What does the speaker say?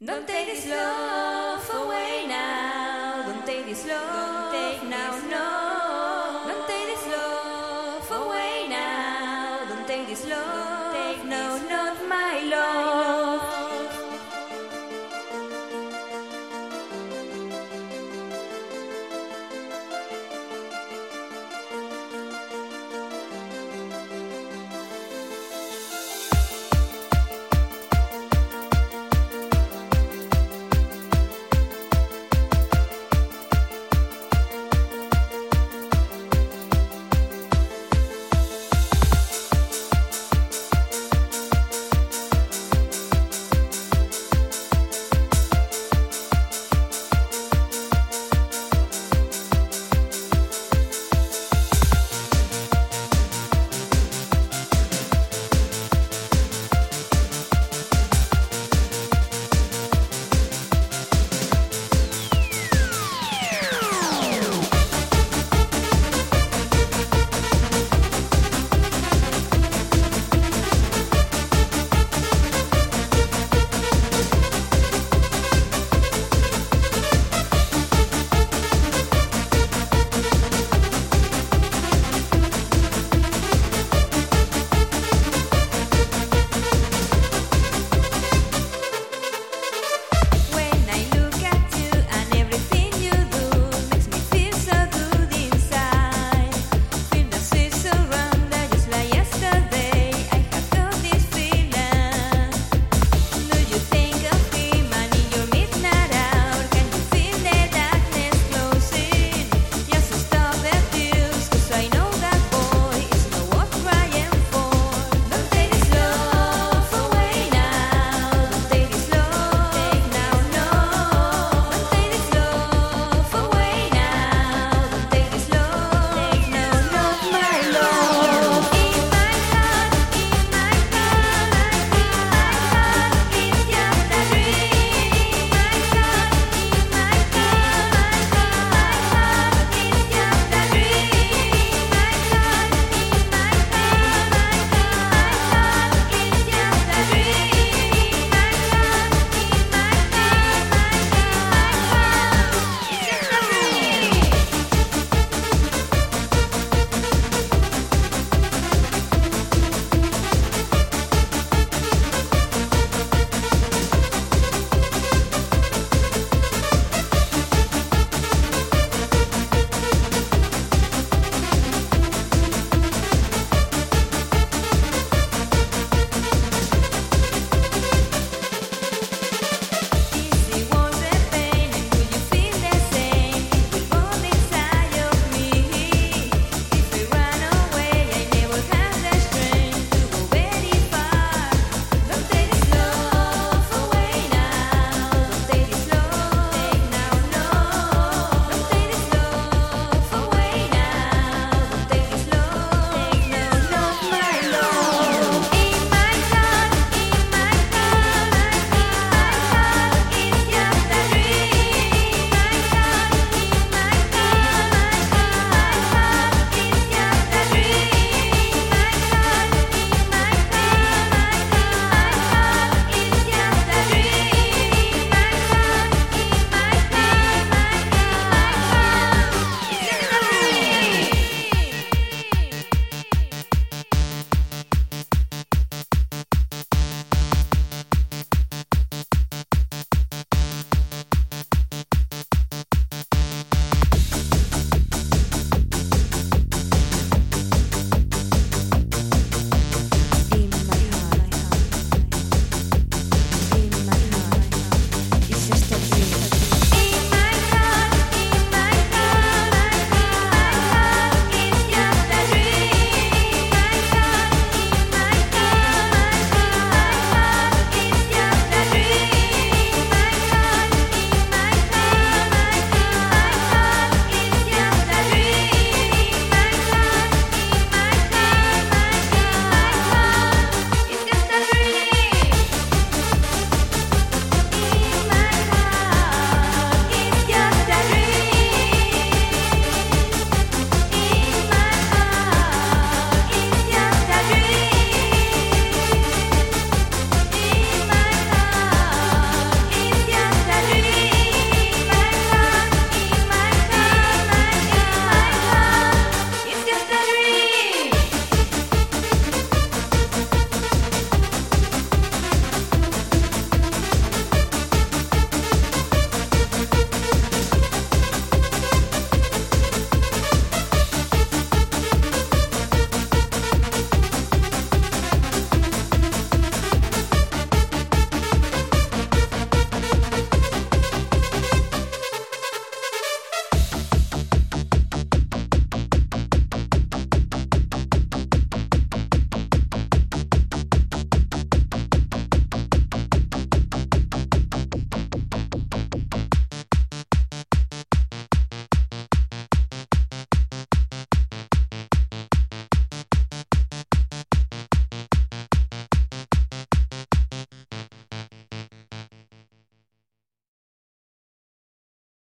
Don't take this love away now. Don't take this love now, no.